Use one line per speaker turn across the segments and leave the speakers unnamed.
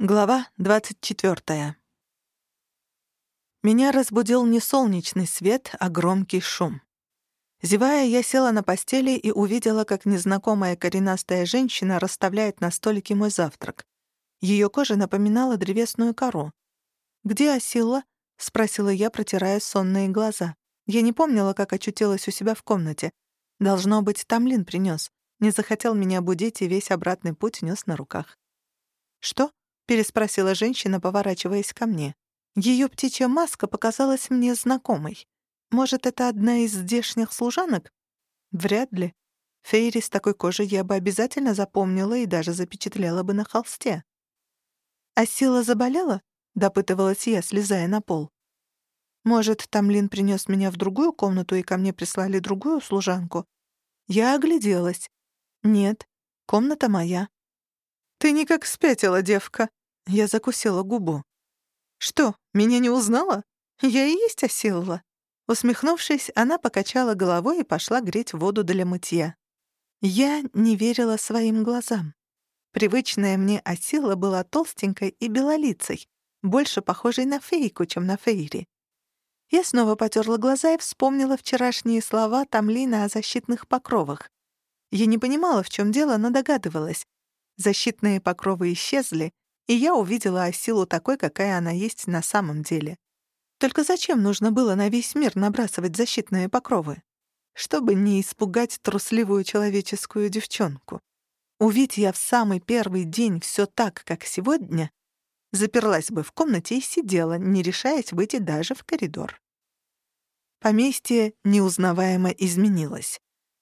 Глава 24. Меня разбудил не солнечный свет, а громкий шум. Зевая, я села на постели и увидела, как незнакомая коренастая женщина расставляет на столике мой завтрак. Ее кожа напоминала древесную кору. «Где Асилла?» — спросила я, протирая сонные глаза. Я не помнила, как очутилась у себя в комнате. Должно быть, Тамлин принес. Не захотел меня будить и весь обратный путь нес на руках. «Что?» Переспросила женщина, поворачиваясь ко мне. Ее птичья маска показалась мне знакомой. Может, это одна из здешних служанок? Вряд ли. Фейри с такой кожей я бы обязательно запомнила и даже запечатлела бы на холсте. «А сила заболела?» — допытывалась я, слезая на пол. «Может, Тамлин принес меня в другую комнату и ко мне прислали другую служанку?» Я огляделась. «Нет, комната моя». «Ты никак спятила, девка», я закусила губу. «Что, меня не узнала? Я и есть осилла». Усмехнувшись, она покачала головой и пошла греть воду для мытья. Я не верила своим глазам. Привычная мне осила была толстенькой и белолицей, больше похожей на фейку, чем на фейри. Я снова потерла глаза и вспомнила вчерашние слова Тамлина о защитных покровах. Я не понимала, в чем дело, но догадывалась. Защитные покровы исчезли, и я увидела Асилу такой, какая она есть на самом деле. Только зачем нужно было на весь мир набрасывать защитные покровы? Чтобы не испугать трусливую человеческую девчонку. Увидь я в самый первый день все так, как сегодня, заперлась бы в комнате и сидела, не решаясь выйти даже в коридор. Поместье неузнаваемо изменилось.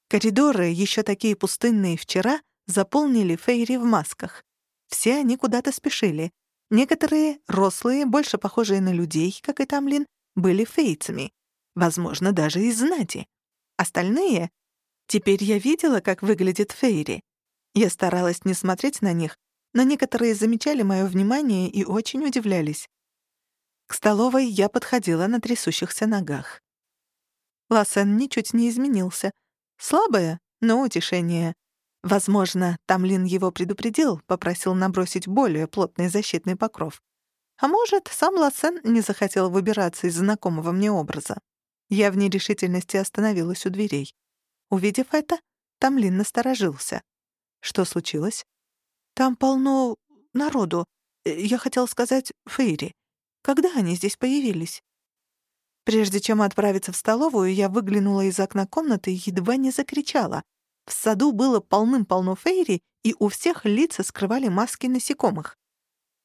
Коридоры, еще такие пустынные вчера, заполнили фейри в масках. Все они куда-то спешили. Некоторые, рослые, больше похожие на людей, как и Тамлин, были фейцами. Возможно, даже из знати. Остальные... Теперь я видела, как выглядит Фейри. Я старалась не смотреть на них, но некоторые замечали мое внимание и очень удивлялись. К столовой я подходила на трясущихся ногах. Лассен ничуть не изменился. Слабое, но утешение. Возможно, Тамлин его предупредил, попросил набросить более плотный защитный покров. А может, сам Лассен не захотел выбираться из знакомого мне образа. Я в нерешительности остановилась у дверей. Увидев это, Тамлин насторожился. Что случилось? «Там полно народу. Я хотел сказать, Фейри. Когда они здесь появились?» Прежде чем отправиться в столовую, я выглянула из окна комнаты и едва не закричала — в саду было полным-полно фейри, и у всех лица скрывали маски насекомых.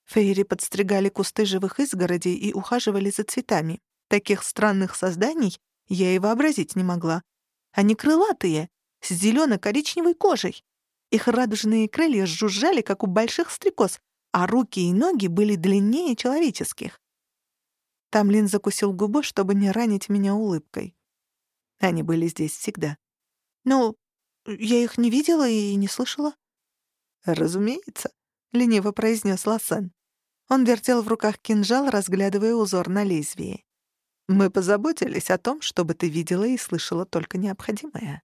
Фейри подстригали кусты живых изгородей и ухаживали за цветами. Таких странных созданий я и вообразить не могла. Они крылатые, с зелено-коричневой кожей. Их радужные крылья жужжали, как у больших стрекоз, а руки и ноги были длиннее человеческих. Тамлин закусил губу, чтобы не ранить меня улыбкой. Они были здесь всегда. «Ну, я их не видела и не слышала». «Разумеется», — лениво произнес Лассен. Он вертел в руках кинжал, разглядывая узор на лезвии. «Мы позаботились о том, чтобы ты видела и слышала только необходимое».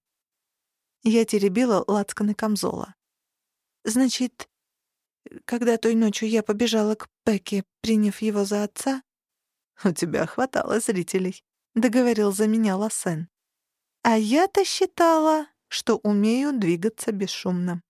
Я теребила лацканы камзола. «Значит, когда той ночью я побежала к Пеке, приняв его за отца...» «У тебя хватало зрителей», — договорил за меня Лассен. «А я-то считала...» что умею двигаться бесшумно.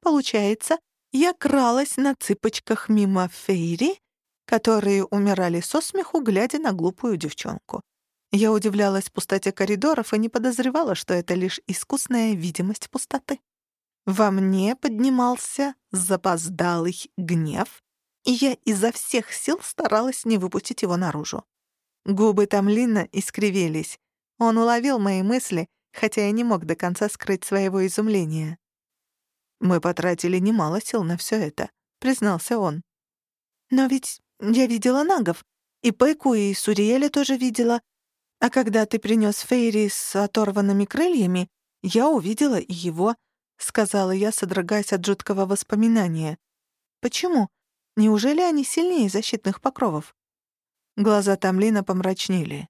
Получается, я кралась на цыпочках мимо фейри, которые умирали со смеху, глядя на глупую девчонку. Я удивлялась пустоте коридоров и не подозревала, что это лишь искусная видимость пустоты. Во мне поднимался запоздалый гнев, и я изо всех сил старалась не выпустить его наружу. Губы Тамлина искривились. Он уловил мои мысли — хотя и не мог до конца скрыть своего изумления. «Мы потратили немало сил на все это», — признался он. «Но ведь я видела нагов, и Пэку, и Суриэля тоже видела. А когда ты принес Фейри с оторванными крыльями, я увидела и его», — сказала я, содрогаясь от жуткого воспоминания. «Почему? Неужели они сильнее защитных покровов?» Глаза Тамлина помрачнели.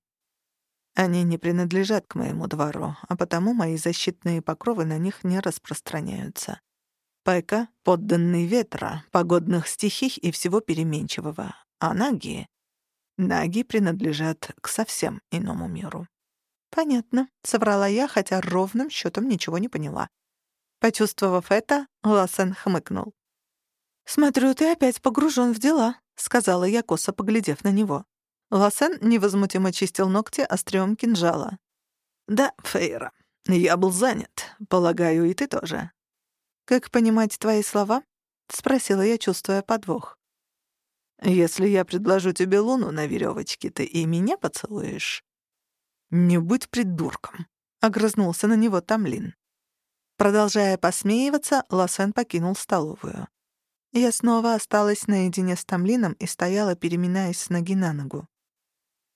Они не принадлежат к моему двору, а потому мои защитные покровы на них не распространяются. Пайка — подданный ветра, погодных стихий и всего переменчивого, а наги... Наги принадлежат к совсем иному миру. «Понятно», — соврала я, хотя ровным счетом ничего не поняла. Почувствовав это, Лассен хмыкнул. «Смотрю, ты опять погружен в дела», — сказала я, косо поглядев на него. Лассен невозмутимо чистил ногти острём кинжала. «Да, Фейра, я был занят. Полагаю, и ты тоже». «Как понимать твои слова?» — спросила я, чувствуя подвох. «Если я предложу тебе луну на веревочке, ты и меня поцелуешь?» «Не будь придурком», — огрызнулся на него Тамлин. Продолжая посмеиваться, Лосен покинул столовую. Я снова осталась наедине с Тамлином и стояла, переминаясь с ноги на ногу.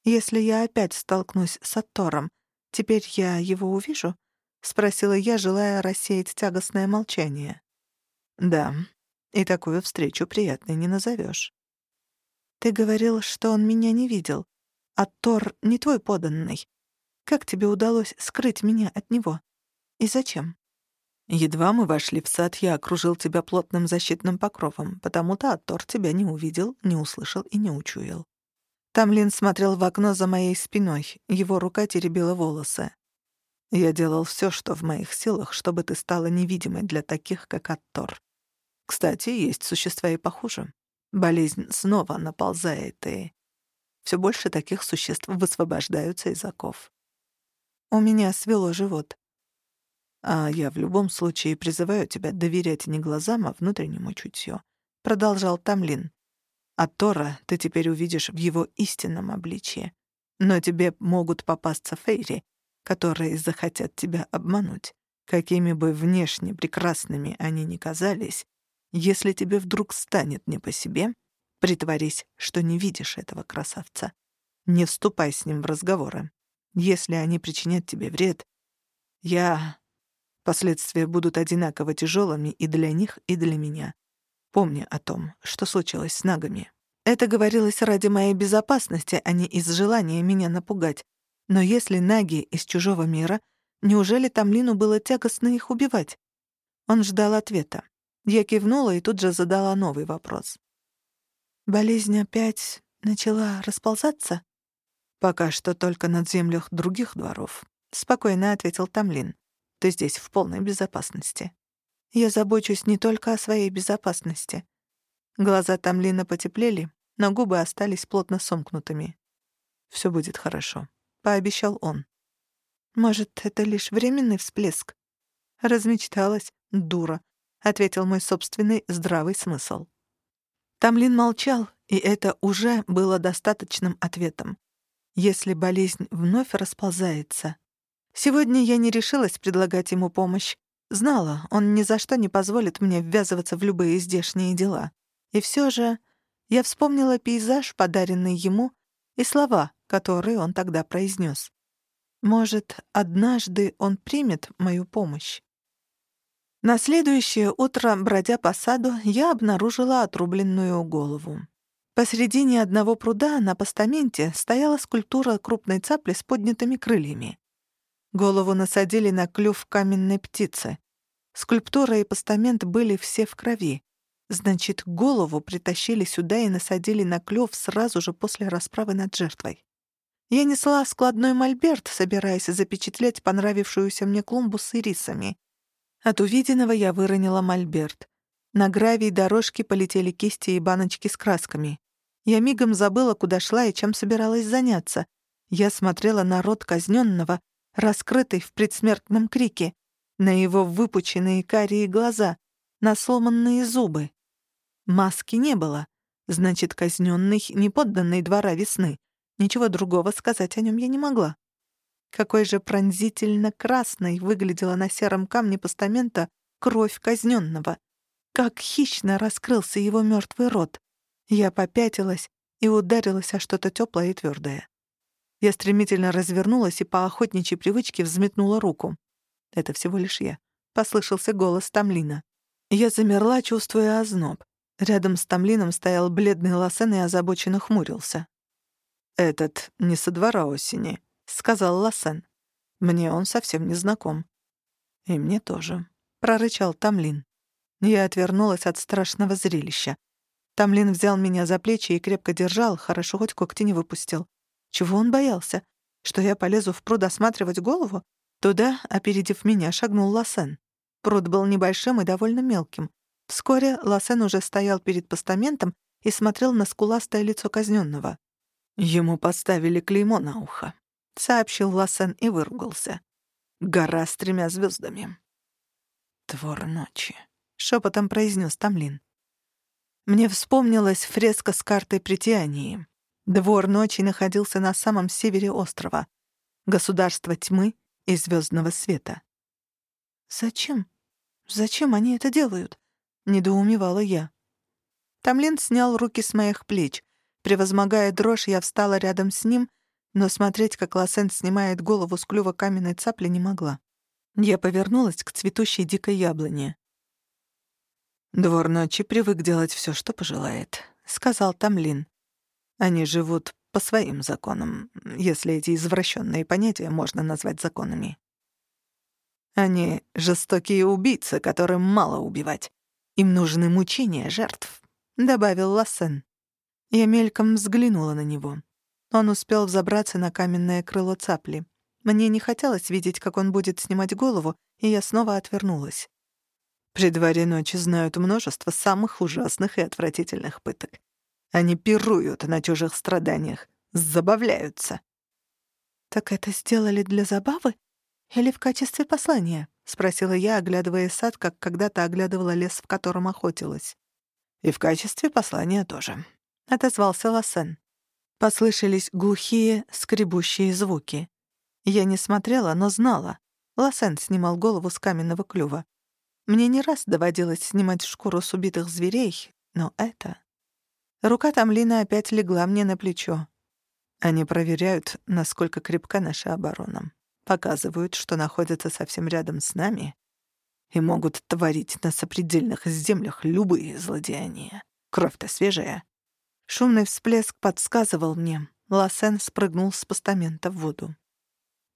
«Если я опять столкнусь с Аттором, теперь я его увижу?» — спросила я, желая рассеять тягостное молчание. «Да, и такую встречу приятной не назовешь. «Ты говорил, что он меня не видел. А Тор не твой поданный. Как тебе удалось скрыть меня от него? И зачем?» Едва мы вошли в сад, я окружил тебя плотным защитным покровом, потому-то Аттор тебя не увидел, не услышал и не учуял. Тамлин смотрел в окно за моей спиной, его рука теребила волосы. Я делал все, что в моих силах, чтобы ты стала невидимой для таких, как Аттор. Кстати, есть существа и похуже. Болезнь снова наползает, и все больше таких существ высвобождаются из оков. У меня свело живот. А я в любом случае призываю тебя доверять не глазам, а внутреннему чутью», — продолжал Тамлин. «А Тора ты теперь увидишь в его истинном обличье. Но тебе могут попасться фейри, которые захотят тебя обмануть. Какими бы внешне прекрасными они ни казались, если тебе вдруг станет не по себе, притворись, что не видишь этого красавца. Не вступай с ним в разговоры. Если они причинят тебе вред, я Последствия будут одинаково тяжелыми и для них, и для меня. Помни о том, что случилось с нагами. Это говорилось ради моей безопасности, а не из желания меня напугать. Но если наги из чужого мира, неужели Тамлину было тягостно их убивать? Он ждал ответа. Я кивнула и тут же задала новый вопрос. «Болезнь опять начала расползаться?» «Пока что только над землях других дворов», — спокойно ответил Тамлин ты здесь в полной безопасности. Я забочусь не только о своей безопасности. Глаза Тамлина потеплели, но губы остались плотно сомкнутыми. «Всё будет хорошо», — пообещал он. «Может, это лишь временный всплеск?» «Размечталась, дура», — ответил мой собственный здравый смысл. Тамлин молчал, и это уже было достаточным ответом. Если болезнь вновь расползается, Сегодня я не решилась предлагать ему помощь. Знала, он ни за что не позволит мне ввязываться в любые здешние дела. И все же я вспомнила пейзаж, подаренный ему, и слова, которые он тогда произнес. Может, однажды он примет мою помощь. На следующее утро, бродя по саду, я обнаружила отрубленную голову. Посредине одного пруда на постаменте стояла скульптура крупной цапли с поднятыми крыльями. Голову насадили на клюв каменной птицы. Скульптура и постамент были все в крови. Значит, голову притащили сюда и насадили на клюв сразу же после расправы над жертвой. Я несла складной мольберт, собираясь запечатлеть понравившуюся мне клумбу с ирисами. От увиденного я выронила мольберт. На гравий дорожки полетели кисти и баночки с красками. Я мигом забыла, куда шла и чем собиралась заняться. Я смотрела на рот казненного, раскрытый в предсмертном крике, на его выпученные карие глаза, на сломанные зубы. Маски не было. Значит, казненный не подданный двора весны. Ничего другого сказать о нем я не могла. Какой же пронзительно красной выглядела на сером камне постамента кровь казненного. Как хищно раскрылся его мертвый рот. Я попятилась и ударилась о что-то теплое и твердое. Я стремительно развернулась и по охотничьей привычке взметнула руку. «Это всего лишь я», — послышался голос Тамлина. Я замерла, чувствуя озноб. Рядом с Тамлином стоял бледный Лосен и озабоченно хмурился. «Этот не со двора осени», — сказал Лосен. «Мне он совсем не знаком». «И мне тоже», — прорычал Тамлин. Я отвернулась от страшного зрелища. Тамлин взял меня за плечи и крепко держал, хорошо хоть когти не выпустил. Чего он боялся? Что я полезу в пруд осматривать голову? Туда, опередив меня, шагнул Лосен. Пруд был небольшим и довольно мелким. Вскоре Лосен уже стоял перед постаментом и смотрел на скуластое лицо казненного. «Ему поставили клеймо на ухо», — сообщил Лосен и выругался. «Гора с тремя звездами. «Твор ночи», — шепотом произнес Тамлин. Мне вспомнилась фреска с картой притянии. Двор ночи находился на самом севере острова. Государство тьмы и звездного света. «Зачем? Зачем они это делают?» — недоумевала я. Тамлин снял руки с моих плеч. Превозмогая дрожь, я встала рядом с ним, но смотреть, как Лосен снимает голову с клюва каменной цапли, не могла. Я повернулась к цветущей дикой яблоне. «Двор ночи привык делать все, что пожелает», — сказал Тамлин. «Они живут по своим законам, если эти извращенные понятия можно назвать законами. Они — жестокие убийцы, которым мало убивать. Им нужны мучения жертв», — добавил Лассен. Я мельком взглянула на него. Он успел взобраться на каменное крыло цапли. Мне не хотелось видеть, как он будет снимать голову, и я снова отвернулась. При дворе ночи знают множество самых ужасных и отвратительных пыток. Они пируют на чужих страданиях, забавляются. «Так это сделали для забавы или в качестве послания?» — спросила я, оглядывая сад, как когда-то оглядывала лес, в котором охотилась. «И в качестве послания тоже», — отозвался Лосен. Послышались глухие, скребущие звуки. Я не смотрела, но знала. Лосен снимал голову с каменного клюва. Мне не раз доводилось снимать шкуру с убитых зверей, но это... Рука Тамлина опять легла мне на плечо. Они проверяют, насколько крепка наша оборона. Показывают, что находятся совсем рядом с нами и могут творить на сопредельных землях любые злодеяния. Кровь-то свежая. Шумный всплеск подсказывал мне. Лосен спрыгнул с постамента в воду.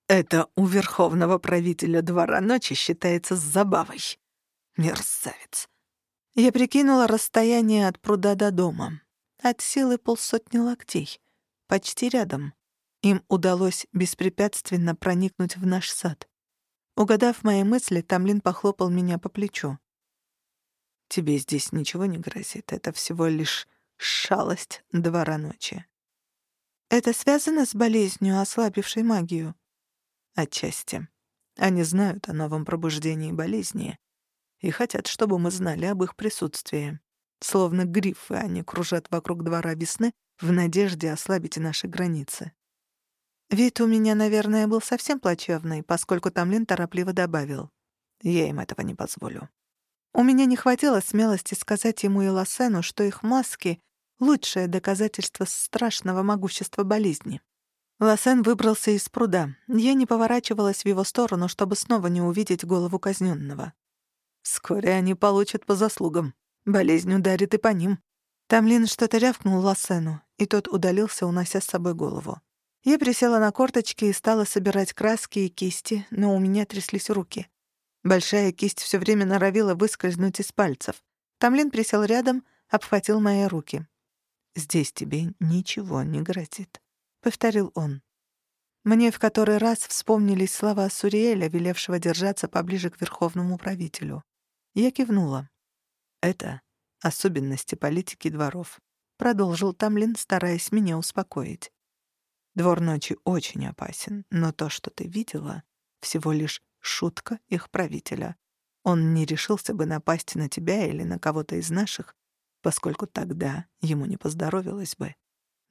Это у верховного правителя двора ночи считается забавой. Мерзавец. Я прикинула расстояние от пруда до дома. От силы полсотни локтей. Почти рядом. Им удалось беспрепятственно проникнуть в наш сад. Угадав мои мысли, Тамлин похлопал меня по плечу. «Тебе здесь ничего не грозит. Это всего лишь шалость двора ночи». «Это связано с болезнью, ослабившей магию?» «Отчасти. Они знают о новом пробуждении болезни и хотят, чтобы мы знали об их присутствии. Словно грифы они кружат вокруг двора весны в надежде ослабить наши границы. Вид у меня, наверное, был совсем плачевный, поскольку Тамлин торопливо добавил. Я им этого не позволю. У меня не хватило смелости сказать ему и Лосену, что их маски — лучшее доказательство страшного могущества болезни. Лосен выбрался из пруда. Я не поворачивалась в его сторону, чтобы снова не увидеть голову казненного. Вскоре они получат по заслугам. Болезнь ударит и по ним. Тамлин что-то рявкнул Лассену, и тот удалился, унося с собой голову. Я присела на корточки и стала собирать краски и кисти, но у меня тряслись руки. Большая кисть все время норовила выскользнуть из пальцев. Тамлин присел рядом, обхватил мои руки. «Здесь тебе ничего не грозит», — повторил он. Мне в который раз вспомнились слова Суриэля, велевшего держаться поближе к верховному правителю. Я кивнула. «Это особенности политики дворов», — продолжил Тамлин, стараясь меня успокоить. «Двор ночи очень опасен, но то, что ты видела, всего лишь шутка их правителя. Он не решился бы напасть на тебя или на кого-то из наших, поскольку тогда ему не поздоровилось бы.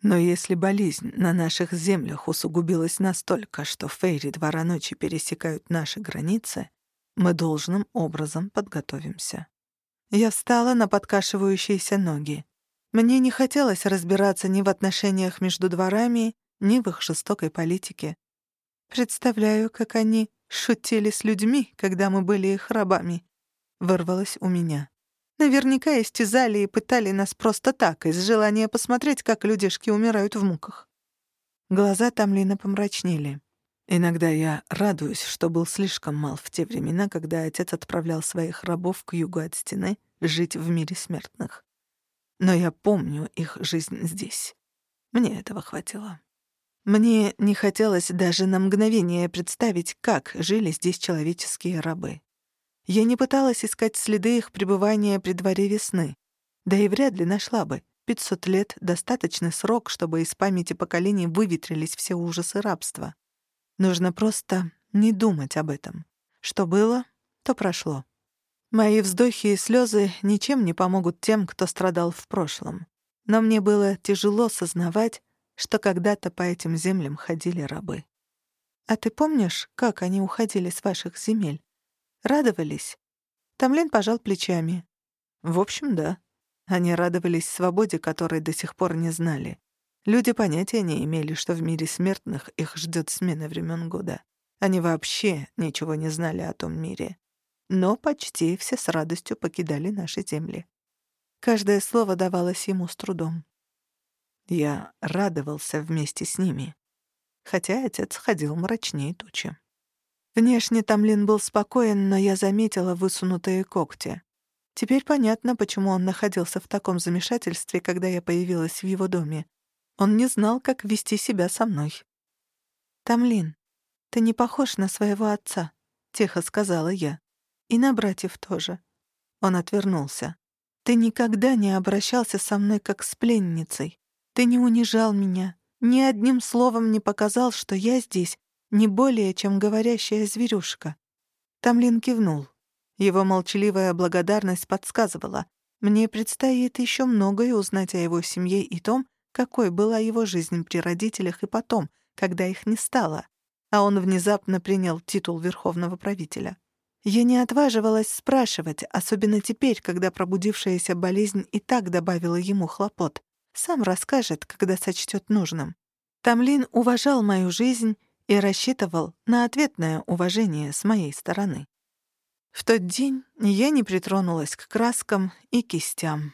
Но если болезнь на наших землях усугубилась настолько, что фейри двора ночи пересекают наши границы, мы должным образом подготовимся. Я встала на подкашивающиеся ноги. Мне не хотелось разбираться ни в отношениях между дворами, ни в их жестокой политике. Представляю, как они шутили с людьми, когда мы были их рабами. Вырвалось у меня. Наверняка истязали и пытали нас просто так, из желания посмотреть, как людишки умирают в муках. Глаза Тамлина помрачнели. Иногда я радуюсь, что был слишком мал в те времена, когда отец отправлял своих рабов к югу от стены жить в мире смертных. Но я помню их жизнь здесь. Мне этого хватило. Мне не хотелось даже на мгновение представить, как жили здесь человеческие рабы. Я не пыталась искать следы их пребывания при дворе весны. Да и вряд ли нашла бы. Пятьсот лет — достаточный срок, чтобы из памяти поколений выветрились все ужасы рабства. Нужно просто не думать об этом. Что было, то прошло. Мои вздохи и слезы ничем не помогут тем, кто страдал в прошлом. Но мне было тяжело сознавать, что когда-то по этим землям ходили рабы. А ты помнишь, как они уходили с ваших земель? Радовались? Тамлин пожал плечами. В общем, да. Они радовались свободе, которой до сих пор не знали. Люди понятия не имели, что в мире смертных их ждет смена времен года. Они вообще ничего не знали о том мире. Но почти все с радостью покидали наши земли. Каждое слово давалось ему с трудом. Я радовался вместе с ними, хотя отец ходил мрачнее тучи. Внешне Тамлин был спокоен, но я заметила высунутые когти. Теперь понятно, почему он находился в таком замешательстве, когда я появилась в его доме. Он не знал, как вести себя со мной. «Тамлин, ты не похож на своего отца», — тихо сказала я. «И на братьев тоже». Он отвернулся. «Ты никогда не обращался со мной как с пленницей. Ты не унижал меня, ни одним словом не показал, что я здесь не более, чем говорящая зверюшка». Тамлин кивнул. Его молчаливая благодарность подсказывала. Мне предстоит еще многое узнать о его семье и том, какой была его жизнь при родителях и потом, когда их не стало, а он внезапно принял титул верховного правителя. Я не отваживалась спрашивать, особенно теперь, когда пробудившаяся болезнь и так добавила ему хлопот. Сам расскажет, когда сочтет нужным. Тамлин уважал мою жизнь и рассчитывал на ответное уважение с моей стороны. В тот день я не притронулась к краскам и кистям.